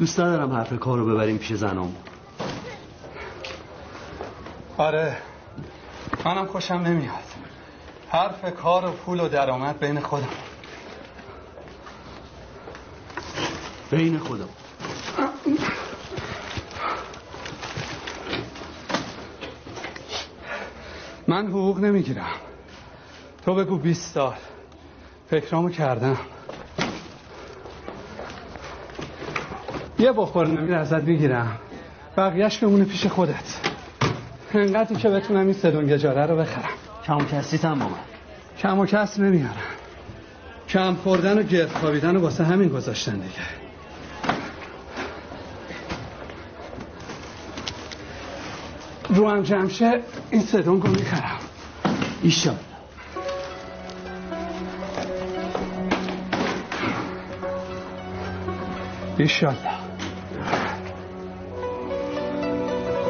دوست ندارم حرف کار رو ببریم پیش زنم آره. منم خوشم نمیاد. حرف کار و پول و درآمد بین خودم. بین خودم. من حقوق نمی‌گیرم. تو بگو 20 سال. فکرامو کردم. یه بخور نمیر ازت می‌گیرم. بقیهش بمونه پیش خودت. انقدر که بتونم این سدون گجاره رو بخرم. کم و کسیت هم با من کم و کس نمیارم. کم خوردن و گرد خوابیدن و واسه همین گذاشتن دیگه. رو هم جمشه این سدون رو می‌خرم. ایشان ایشالله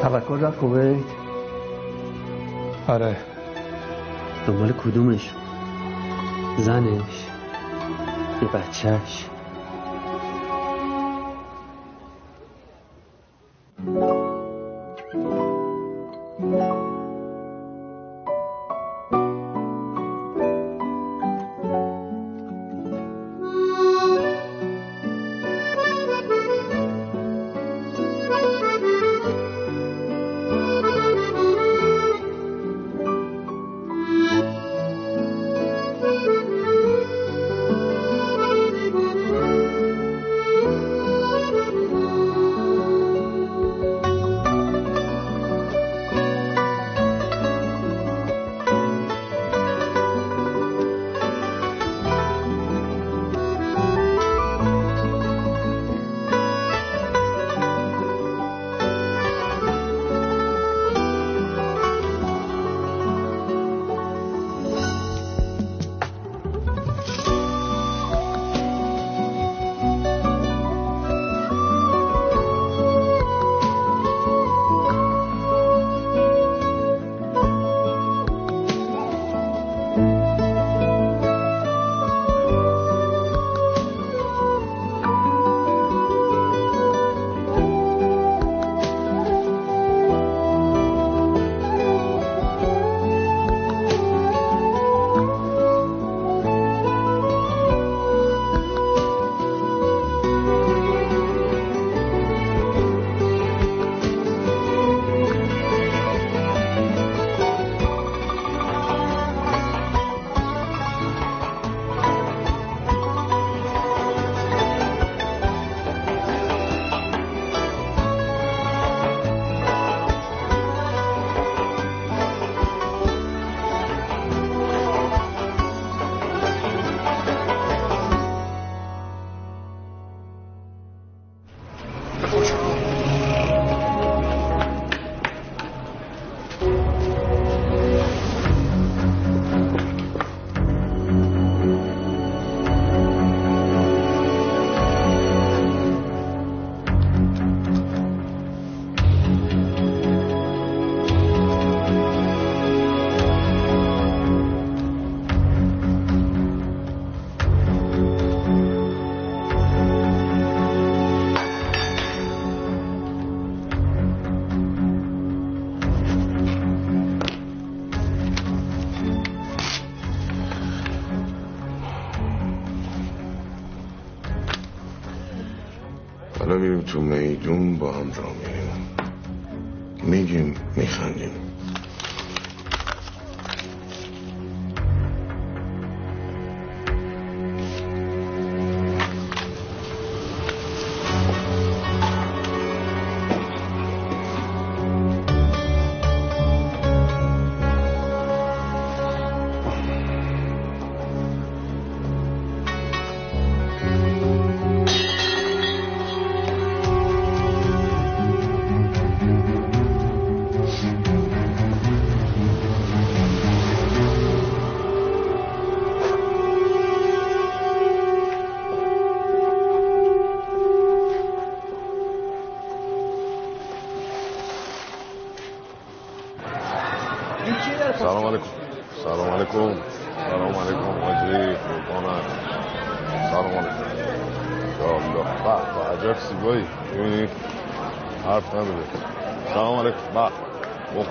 رفت کویت آره. دنبال کدومش؟ زنش؟ یه بچهش؟ میدون با هم را میریم. میگیم میخندیم.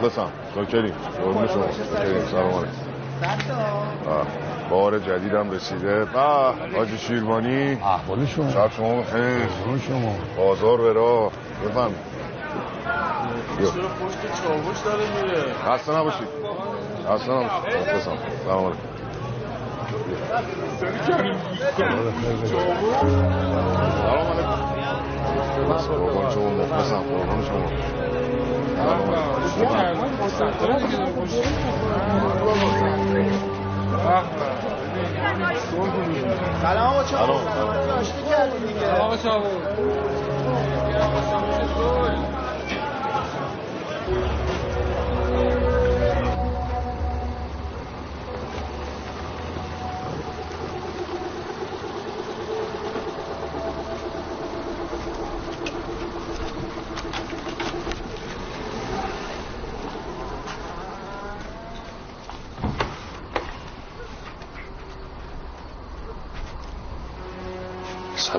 مخلصم شاکریم قربون شما. شاکریم سلام علیکم. بار جدیدم رسیده. با حاجی شیربانی احوال شما. شب شما بخیر. شما. بازار به راه بفهم پشت چاوش داره میره؟ خسته نباشید. خسته نباشید. مخلصم سلام علیکم. سلام علیکم. قربان شما مخلصم. قربان شما. سلام. سلام آقا سلام. چاوش آشتی کردیم دیگه آقا چاوش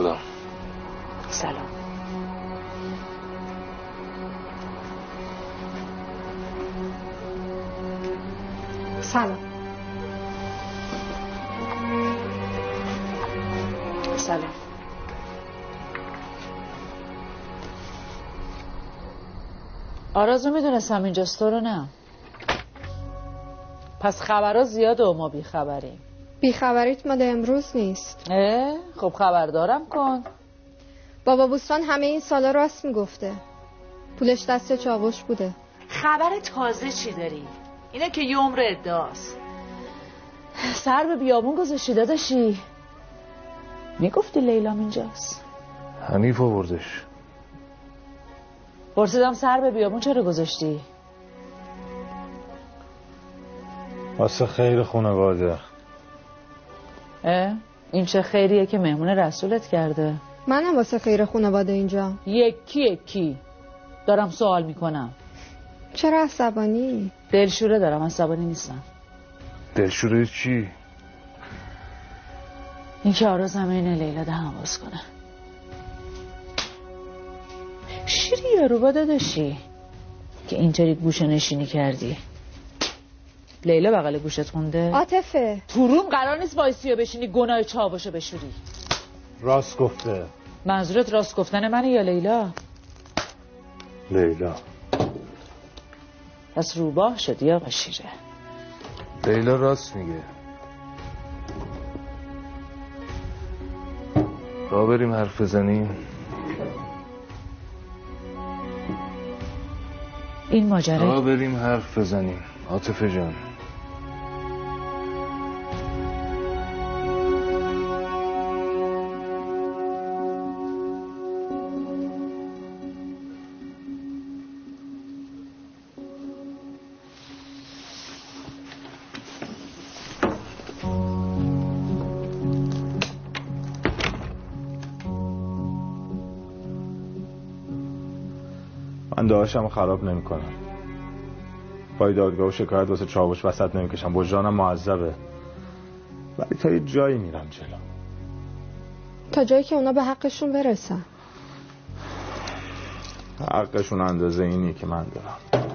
سلام. سلام. سلام. سلام. آرازو می‌دونستم اینجاست تو رو نه. پس خبرها زیاده و ما بیخبریم. بیخبریت مال امروز نیست. اه خب خبردارم کن. بابا بوستان همه این سالا راست می‌گفته. پولش دست چاوش بوده. خبر تازه چی داری؟ اینه که یه عمر ادعاست. سر به بیابون گذاشتی داداشی. می‌گفتی لیلام اینجاست. حنیف آوردش. پرسیدم سر به بیابون چرا گذاشتی؟ واسه خیر خانواده. اه؟ این چه خیریه که مهمون رسولت کرده. منم واسه خیر خانواده اینجا. یکی یکی. دارم سوال می‌کنم. چرا عصبانی؟ دلشوره دارم عصبانی نیستم. دلشوره چی؟ این که آراز همه اینه لیلا ده حواظ کنه. شیری یارو داداشی. که اینطوری گوشه نشینی کردی. لیلا بغل گوشت خونده. عاطفه. تو روم قرار نیست وایسی و بشینی گناه چاوشو بشوری. راست گفته. منظورت راست گفتن منه یا لیلا؟ لیلا. پس روباه شدی آقا شیره لیلا راست میگه. را بریم حرف بزنیم. این را ماجرا بریم حرف بزنیم. عاطفه جان. من داشتم خراب نمی‌کنم. پای دادگاه و شکایت واسه چاوش وسط نمی‌کشم. وجدانم معذبه. ولی تا یه جایی میرم جلو. تا جایی که اونا به حقشون برسن. حقشون اندازه اینی که من دارم.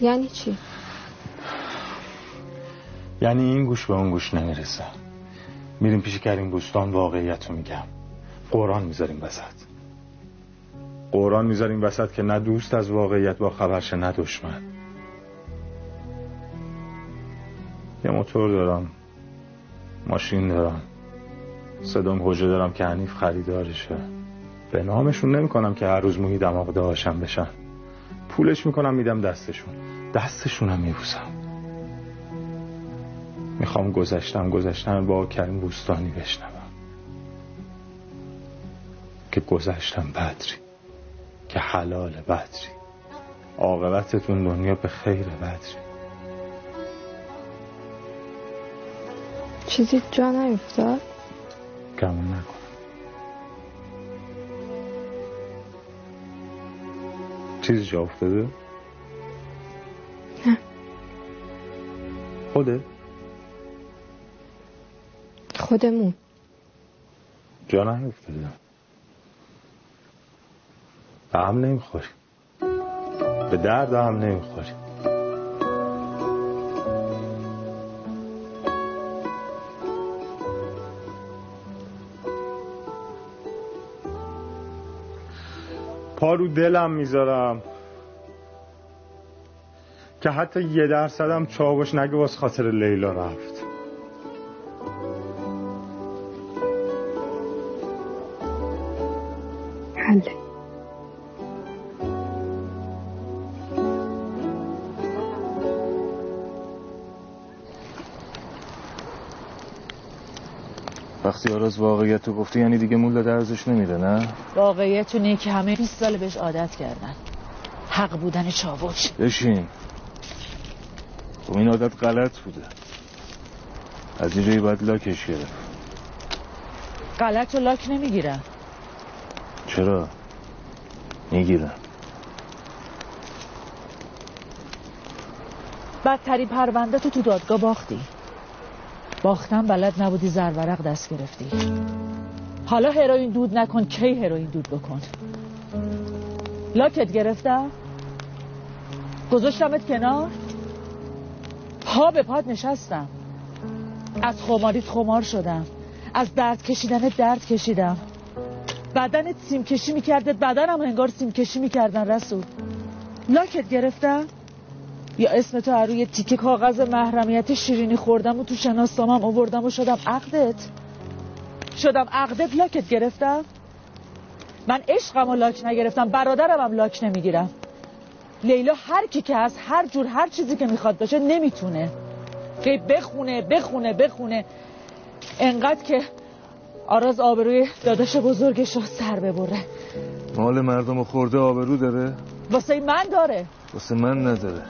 یعنی چی؟ یعنی این گوش به اون گوش نمی‌رسه. میریم پیش کریم بوستان واقعیت رو میگم. قرآن می‌ذاریم وسط. قرآن می‌ذاریم وسط که نه دوست از واقعیت با خبرشه نه دشمن. یه موتور دارم ماشین دارم. صدام گوجه دارم که حنیف خریدارشه به نامشون نمی‌کنم که هر روز موهی دماغ داشم بشن. پولش می‌کنم میدم دستشون. دستشونم میبوسم. می‌خوام گذشتم گذشتم با کریم بوستانی بشنوم. که گذشتم بدری. که حلال بدری عاقبتتون دنیا به خیر بدری چیزی جا نیفتاد گمون نکن چیزی جا افتاده؟ نه. خوده؟ خودمون جا نیفتادم به هم نمی‌خوری. به درد هم نمی‌خوری. پا رو دلم می‌ذارم. که حتی یه درصدم چاوش نگه واس خاطر لیلا رفت. وقتی آراز واقعیت رو گفته یعنی دیگه مولا درزش نمیره نه؟ واقعیت اینه که همه 20 سال بهش عادت کردن. حق بودن چاوش. بشین. خب این عادت غلط بوده. از اینجایی باید لاکش گرفت. غلط و لاک نمی‌گیرن چرا؟ می‌گیرم. بدترین پرونده تو تو دادگاه باختی. باختن بلد نبودی زرورق دست گرفتی. حالا هروئین دود نکن کی هروئین دود بکن؟ لاکت گرفتم گذاشتمت کنار؟ پا به پاد نشستم. از خماریت خمار شدم. از درد کشیدن درد کشیدم. بدنت سیم کشی می‌کرده بدنم انگار سیم کشی می‌کردن رسول. لاکت گرفتم یا اسم تو روی تیکه کاغذ محرمیت شیرینی خوردم و تو شناسنامم آوردم و شدم عقدت. شدم عقدت لاکت گرفتم. من عشقم و لاک نگرفتم برادرم هم لاک نمی‌گیرم. لیلا هر کی که از هر جور هر چیزی که می‌خواد باشه نمی‌تونه. که بخونه بخونه بخونه. انقدر که آراز آبروی داداش بزرگش رو سر ببره. مال مردم خورده آبرو داره؟ واسه من داره. واسه من نداره.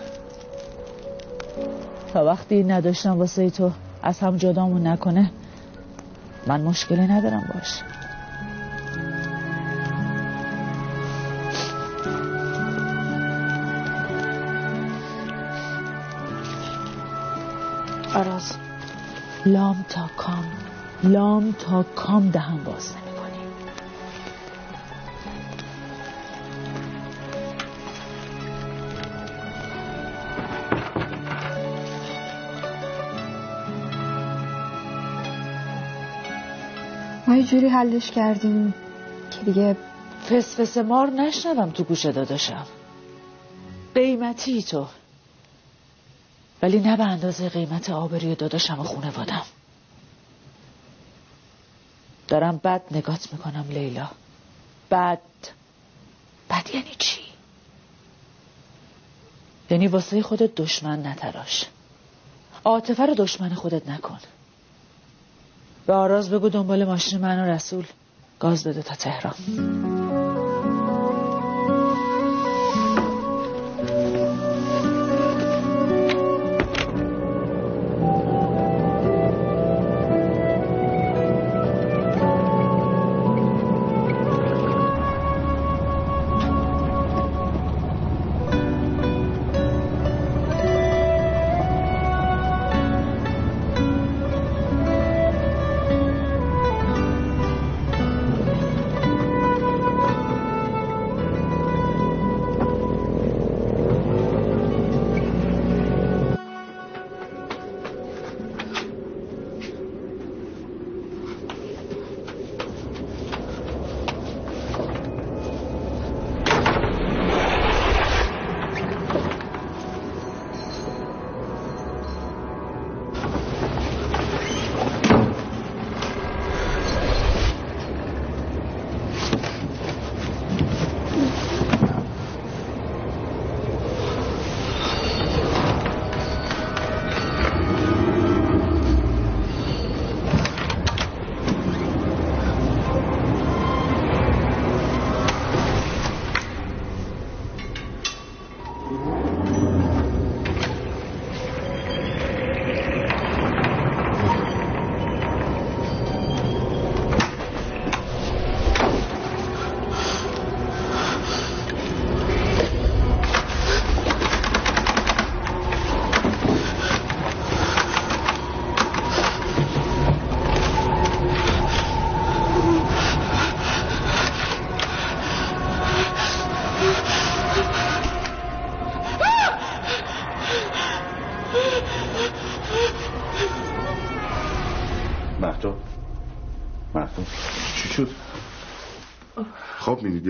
تا وقتی نداشتم واسه تو از هم جدامون نکنه. من مشکلی ندارم باش. آراز. لام تا کام لام تا کام دهم باز یه جوری حلش کردیم که دیگه فسفس مار نشنوم تو گوش داداشم. قیمتی تو. ولی نه به اندازه قیمت آبروی داداشم و خونوادم. دارم بد نگات می‌کنم لیلا. بد. بد یعنی چی؟ یعنی واسه خودت دشمن نتراش. عاطفه رو دشمن خودت نکن. به آراز بگو دنبال ماشین من و رسول. گاز بده تا تهران.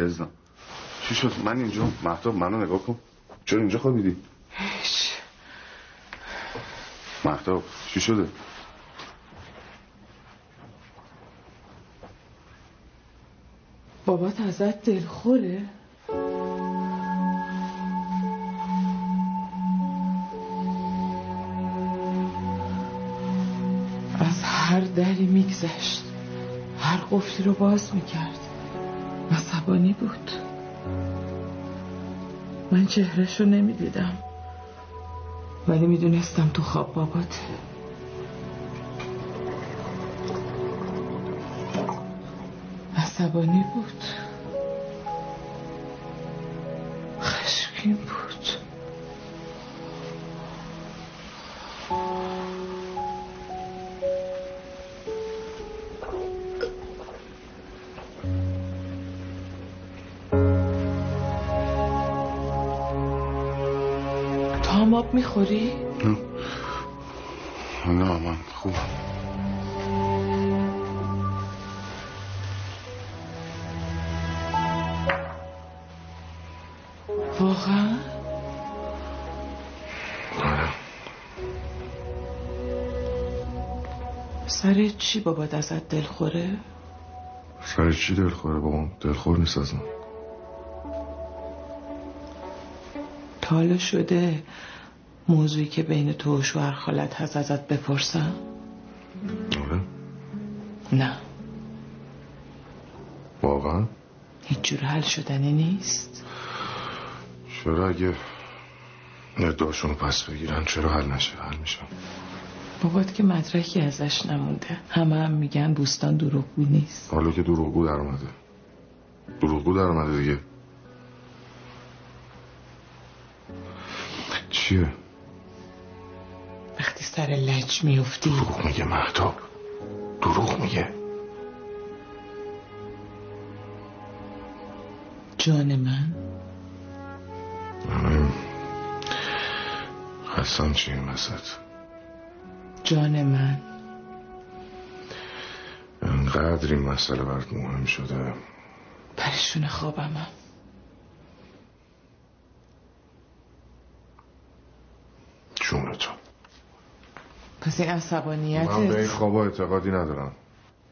عزیزم چی شد؟ من اینجا محتاب منو نگاه کن. چرا اینجا خوابیدی؟ هیچ. محتاب چی شده؟ بابات ازت دلخوره از هر دری میگذشت هر قفلی رو باز می‌کرد. عصبانی بود. من چهرش رو نمی‌دیدم. ولی می‌دونستم تو خواب باباته عصبانی بود. خشمگین بود. می‌خوری؟ نه من خوبم واقعا؟ آره سر چی بابات ازت دلخوره؟ سر چی دلخوره بابام دلخور نیست از من تا حالا شده موضوعی که بین تو و شوهر خالت هست ازت بپرسم؟ آره. نه. واقعا؟ هیچ جور حل شدنی نیست؟ چرا اگه نداشون رو پس بگیرن چرا حل نشه؟ حل میشم بابات که مدرکی ازش نمونده. همه هم میگن بوستان دروغگو نیست. حالا که دروغگو در اومده. دروغگو در اومده دیگه. چیه؟ سر لج میفتی. دروغ میگه محتاب دروغ میگه. جان من. حسن چی این وسط؟ جان من. انقدر این مسئله برات مهم شده. پریشون خوابمم جون تو پس این من به این خوابا اعتقادی ندارم.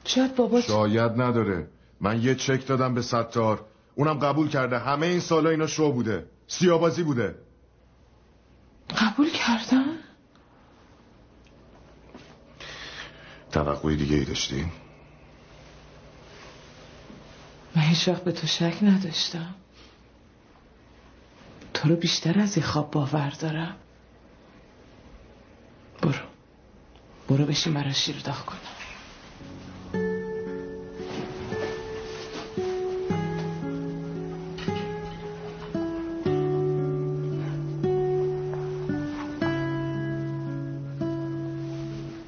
شاید بابات شاید نداره. من یه چک دادم به ستار. اونم قبول کرده. همه این سالا اینا شو بوده. سیابازی بوده. قبول کردن؟ توقعی دیگه ای داشتی؟ من هیچ وقت به تو شک نداشتم. تو رو بیشتر از این خواب باور دارم. برو. برو بشین برای شیر داغ کنم.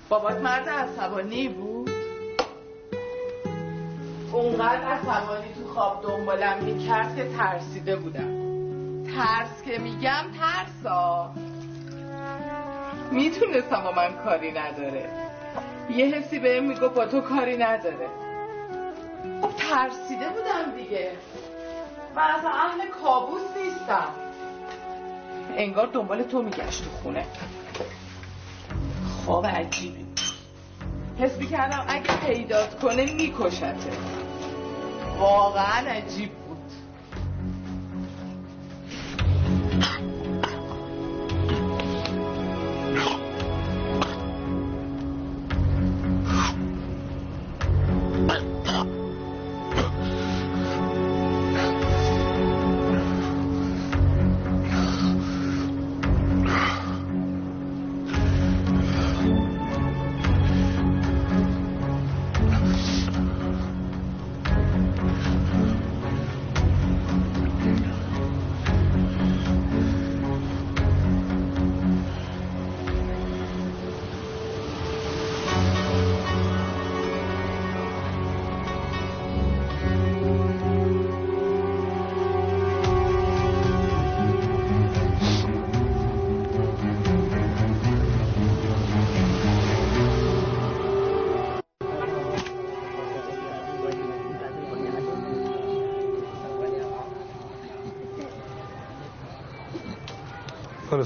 بابات مرد عصبانی بود؟ اونقدر عصبانی تو خواب دنبالم می‌کرد که ترسیده بودم. ترس که میگم ترسا. می‌تونستم با من کاری نداره. یه حسی بهم میگو با تو کاری نداره. خب ترسیده بودم دیگه. من اصلا اهل کابوس نیستم. انگار دنبال تو میگشت تو خونه. خواب عجیبی. حس می‌کردم اگه پیدات کنه میکشته. واقعا عجیب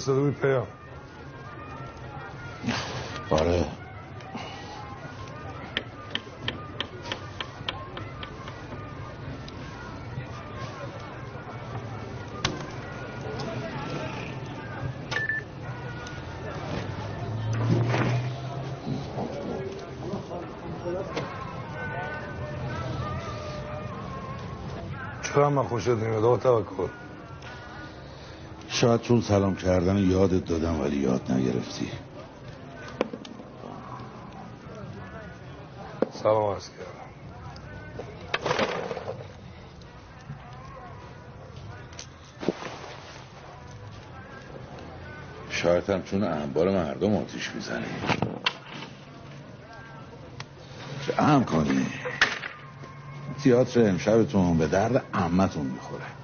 فرستاده بود پیام. آره. چرا من خوشت نمیاد؟ آقا توکل. شاید چون سلام کردن یادت دادم ولی یاد نگرفتی. سلام عرض کردم. شاید هم چون انبار مردم آتیش می‌زنی. چه اهم کنی؟ تئاتر امشبتون به درد عمتون می‌خوره.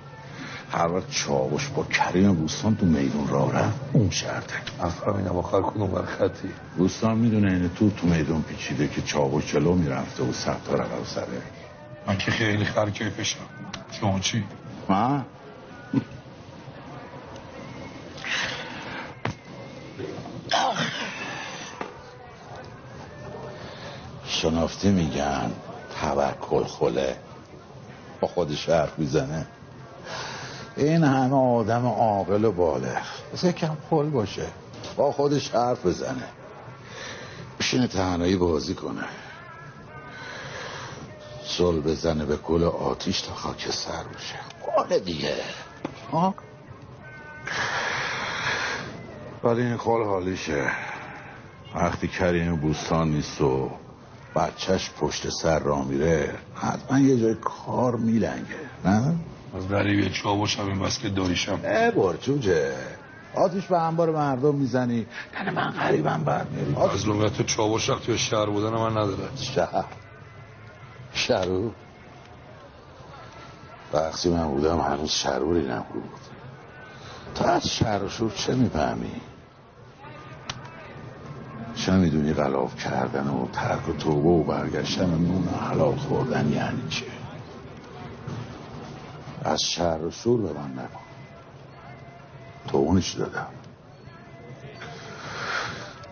هر وقت چاوش با کریم بوستان تو میدون را رفت. اون شرطه. نفهمیدم آخر کدوم بر خطی. بوستان می‌دونه این تو تو میدون پیچیده که چاوش جلو می‌رفته و ستار عقب سره من که خیلی خرکیفشم شما چی؟ من؟ شنافتی میگن توکل خله با خودش حرف می‌زنه. این همه آدم عاقل و بالغ. بسه کم خل باشه. با خودش حرف بزنه. بشینه تنهایی بازی کنه. سل بزنه به کل آتیش تا خاک سر بشه خاله دیگه. ها؟ ولی این خال حالیشه. وقتی کریم بوستان نیست و بچهش پشت سر را میره حتما یه جای کار میلنگه. نه؟ از غریبی چاوش هم این بس که دایشم. اه برجوجه آتیش به انبار مردم می‌زنی. یعنی من غریبم برمیاری از لومت چاوش وقتی به شهر بودن من نداره. شهر. شرور وقتی من بودم هنوز شروری نبود. تو از شهر و شور چه می‌فهمی؟ چه می‌دونی غلاف کردن و ترک و توبه و برگشتن و نون حلال خوردن یعنی چه؟ از شهر شور به من نکن تو اونش دادم.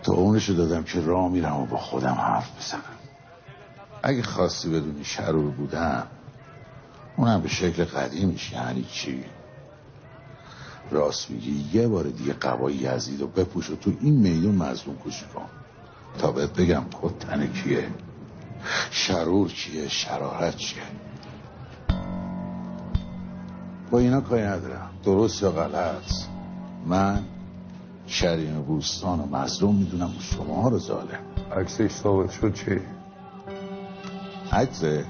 تو اونش دادم که راه میرم و با خودم حرف بزنم. اگه خواستی بدونی شرور بودم اونم به شکل قدیمش یعنی چی؟ راست میگی یه بار دیگه قبای یزید و بپوش و تو این میدون مظلوم کشی کن. تا بهت بگم کتن کیه؟ شرور کیه شرارت چیه؟ با اینا کاری ندارم. درست یا غلط؟ من شریم بوستان و مظلوم می‌دونم و شما رو ظالم. عکسش ثابت شد چی؟ عکسه؟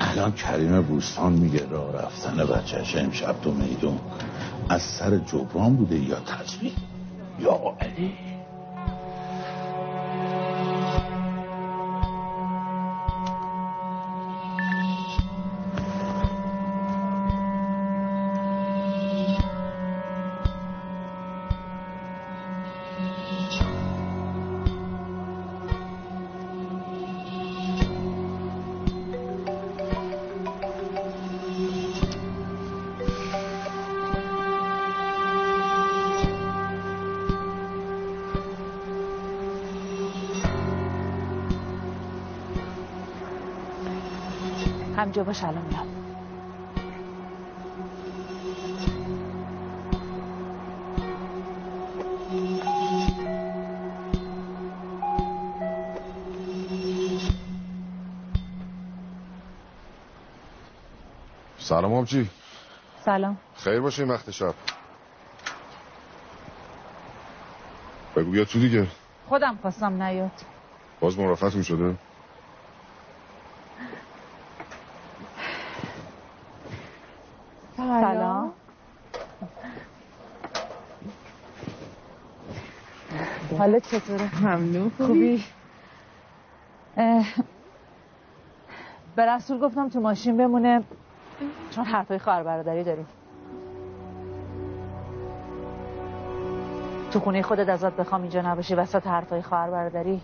الان کریم بوستان میگه راه رفتن بچهش امشب تو میدون از سر جبران بوده یا تجمیل یا علی؟ همجا باش الان میام. سلام آبجی. سلام. خیر باشه این وقت شب. بگو بیا تو دیگه. خودم خواستم نیاد. باز مرافعتون شده سلام حالت چطوره؟ ممنون خوبی؟ به رسول گفتم تو ماشین بمونه چون حرفای خواهر برادری داریم تو خونه خودت ازت بخوام اینجا نباشی وسط حرفای خواهر برادری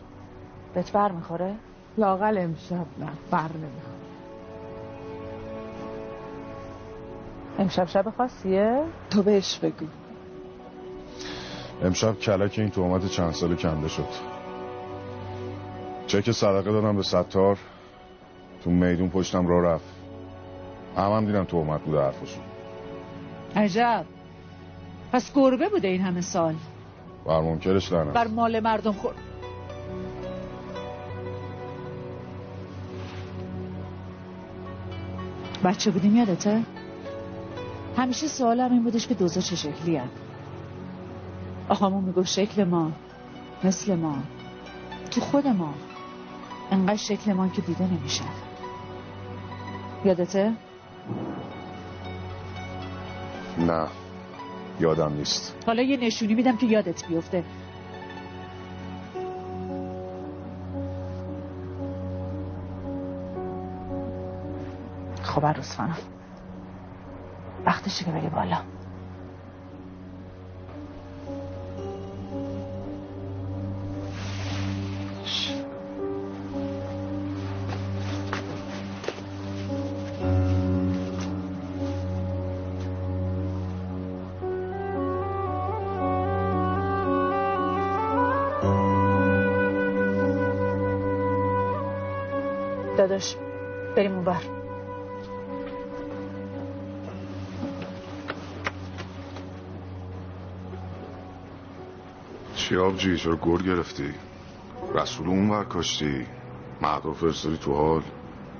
بهت بر می‌خوره؟ لاقل امشب نه بر نمی‌خوام امشب شب خاصیه؟ تو بهش بگو امشب کلک این تهمت چند ساله کنده شد. چک صدقه دادم به ستار. تو میدون پشتم را رفت. هم هم دیدم تهمت بوده حرفشون عجب. پس گربه بوده این همه سال. بر منکرش لعنت. بر مال مردم خور. بچه بودیم یادته؟ همیشه سوالم این بودش که دوزا چه شکلی هم. آقامون می‌گفت شکل ما مثل ما تو خود ما. انقدر شکل ما که دیده نمیشه. یادته؟ نه یادم نیست. حالا یه نشونی میدم که یادت بیفته. خب عروس فنم وقتشه که بری بالا. داداش. بریم اون بر. چی آبجی؟ چرا گل گرفتی؟ رسول اون ور کاشتی. مهدو فرستادی تو حال.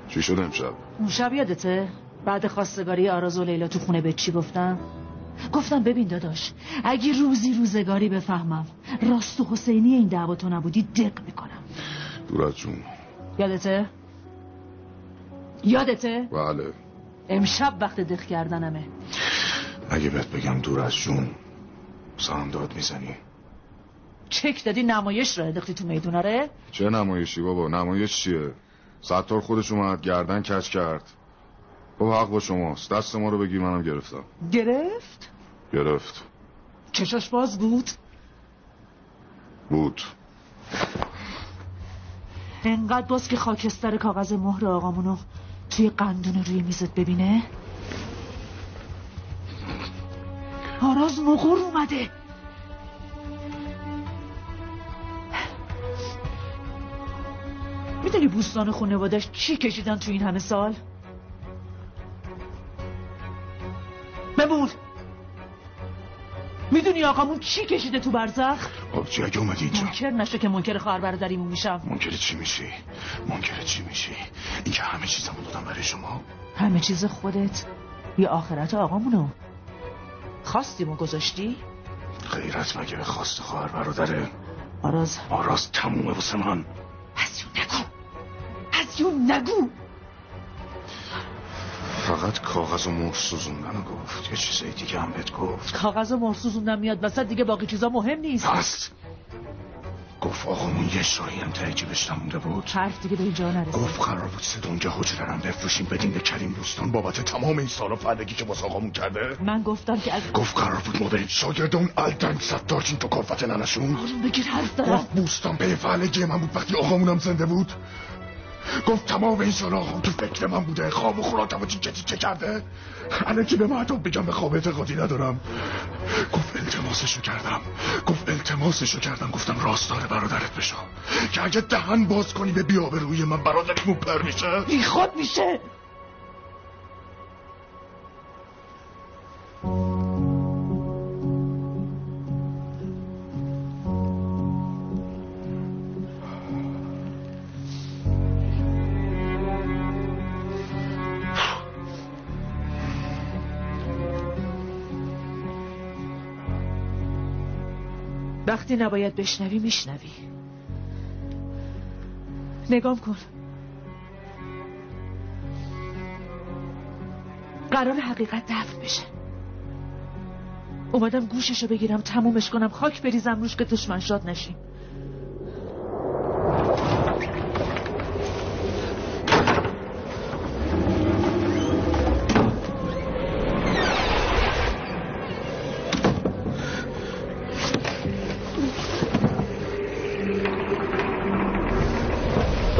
چی شد امشب؟ اون شب یادته؟ بعد خواستگاری آراز و لیلا تو خونه به چی گفتم گفتم ببین داداش اگه روزی روزگاری بفهمم راست و حسینی این دعوا تو نبودی دق می‌کنم. دور از جون. یادته؟ یادته؟ بله. امشب وقت دق کردنمه. اگه بهت بگم دور از جون سام داد می‌زنی. چک دادی نمایش را انداختی تو میدون آره؟ چه نمایشی بابا؟ نمایش چیه؟ ستار خودش اومد گردن کچ کرد. بابا حق با شماست. دست ما رو بگیر منم گرفتم. گرفت؟ گرفت. چشاش باز بود. بود. انقدر باز که خاکستر کاغذ مهر آقامونو. توی قندون روی میزت ببینه؟ آراز مقور اومده. می‌دونی بوستان خانوادش چی کشیدن تو این همه سال؟ بمون می‌دونی آقامون چی کشیده تو برزخ؟ آبجی اگه اومدی اینجا. منکر نشو که منکر خواهر برادریمون میشم. منکر چی میشی؟ منکر چی میشی؟ این که همه چیزمو دادم برای شما. همه چیز خودت. یا آخرت آقامونو. خواستیمو گذاشتی؟ غیرت مگه به خواست خواهر برادره آراز. آراز تمومه واسه من. از یون نگو. از یون نگو. فقط کاغذ و مهر سوزوندن گفت. یه چیزای دیگه هم بهت گفت. کاغذ و مرسوزوندم میاد. وسط دیگه باقی چیزا مهم نیست. هست گفت آقامون یه شایی هم ته جیبش نمونده بود. حرف دیگه به اینجا نرسید گفت قرار بود سه دنگه حجره هم بفروشیم بدیم به کریم دوستان. بابت تمام این سالا فردگی که باز آقامون کرده. من گفتم که از گفت قرار بود ما بریم شاگرد اون الدنگ ستارچین تو کافت ننشون. آروم بگیر حرف دارم. گفت بوستان به فعلگی من بود وقتی آقامونم زنده بود. گفت تمام این سال آقام تو فکر من بوده. خواب و خوراکم و چه چه کرده. الان که به مردم بگم به خواب اعتقادی ندارم. گفت التماسشو کردم. گفت التماسشو کردم. گفتم راستار برادرت بشم که اگه دهن باز کنی به بیابه روی من. برادرمون پر میشه. بی خود میشه. وقتی نباید بشنوی میشنوی. نگام کن. قرار حقیقت دفن بشه. اومدم گوششو بگیرم تمومش کنم خاک بریزم روش که دشمن شاد نشیم.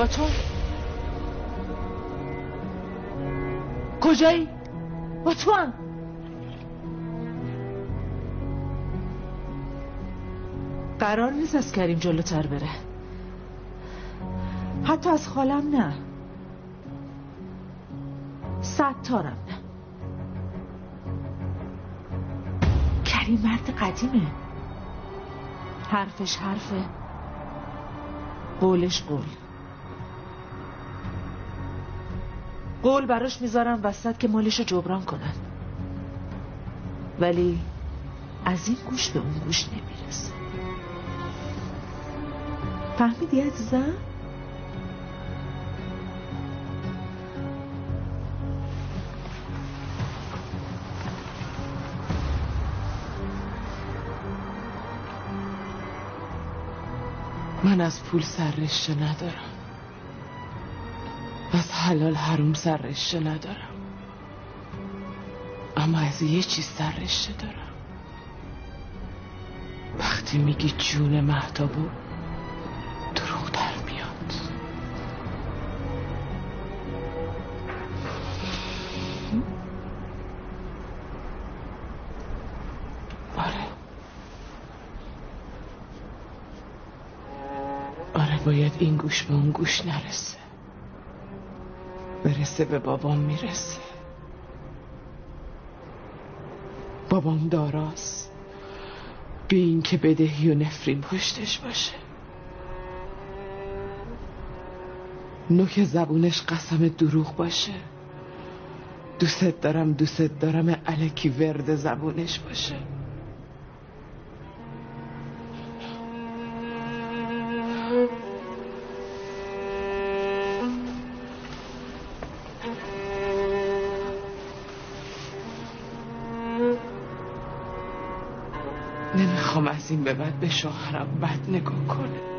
تو؟ کجایی؟ با تو هم. قرار نیست از کریم جلوتر بره. حتی از خالم نه. ستارم نه. کریم مرد قدیمه. حرفش حرفه. قولش قول. قول براش می‌ذارم وسط که مالش جبران کنن. ولی از این گوش به اون گوش نمی‌رسه. فهمیدی عزیزم؟ من از پول سررشته ندارم. از حلال حروم سررشته ندارم. اما از یه چیز سررشته دارم. وقتی میگی جون مهتابو دروغ در میاد. آره. آره باید این گوش به اون گوش نرسه. برسه به بابام می‌رسه. بابام داراست. به این که بدهی و نفرین پشتش باشه. نوک زبونش قسم دروغ باشه. دوست دارم دوست دارم علکی ورد زبونش باشه. از این به بعد به شوهرم بد نگاه کنه.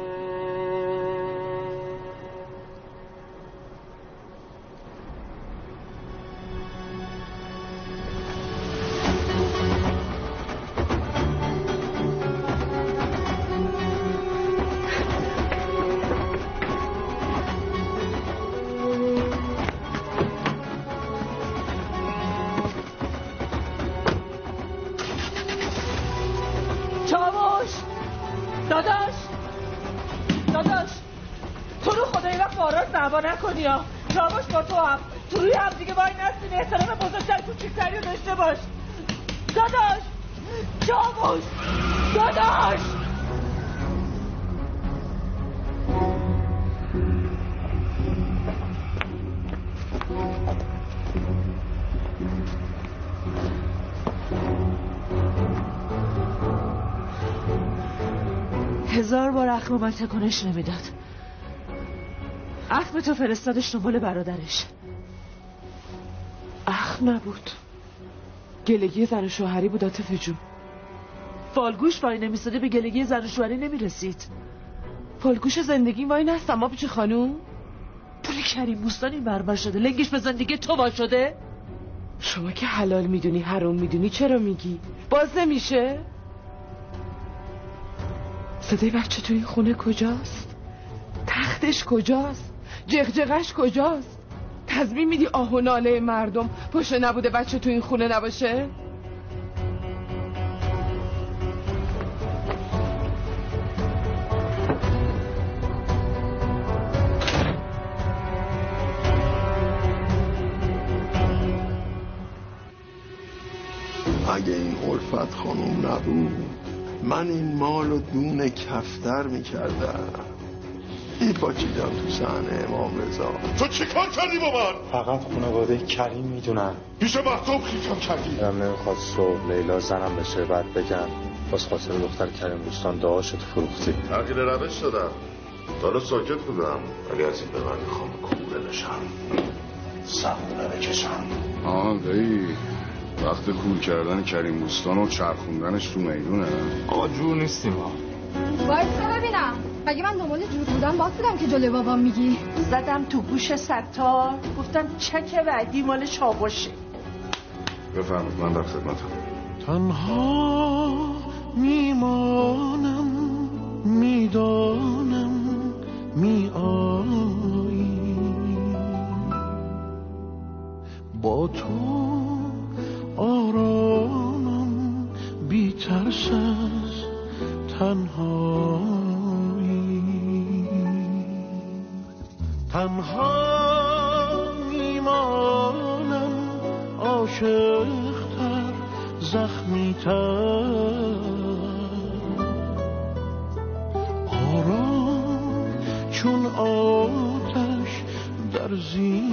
داشته باش. داداش. چاوش داداش. هزار بار اخم من تکونش نمی‌داد. اخم تو فرستادش دنبال برادرش. اخم نبود. گلگی زن شوهری بود عاطفه جون. فالگوش وای نمیستاده به گلگی زن شوهری نمی‌رسید. فالگوش زندگی وای نستم ما پیچه خانوم. پول کریم بوستان این بربر شده لنگش به زندگی تو وا شده. شما که حلال می‌دونی حرام می‌دونی چرا میگی؟ باز نمیشه. صدای بچه تو این خونه کجاست؟ تختش کجاست؟ جغجغش کجاست؟ تضمین میدی آه و ناله مردم؟ پشت نبوده بچه تو این خونه نباشه؟ اگه این الفت خانوم نبود من این مال و دون کفتر می‌کردم. میپاچیدم تو سحن امام رضا. تو چی کار کردی با من؟ فقط خانواده کریم می‌دونن. پیش مختوب خیتم کردی؟ دلم نمی‌خواد صبح لیلا زنم بشه بعد بگم. باز خاطر دختر کریم دوستان دعاشت فروختی. تغییر روش شدم. حالا ساکت بودم ولی از این به من می‌خوام کوله نشم سمونه بکشم آه دایی. وقت کول کردن کریم بوستان و چرخوندنش تو می‌دونه. آقا جور نیستیم وایسا ببینم. مگه من دنبال جور بودم؟ باز بودم که جلوی بابام میگی. زدم تو گوش ستار گفتم چک بعدی مال چاوشه بفرمید من در خدمتم. تنها میمانم می‌دانم میآیی. با تو آرامم بی ترس از تنها تنها میمانم عاشقتر زخمیتر. آرام چون آتش در زیر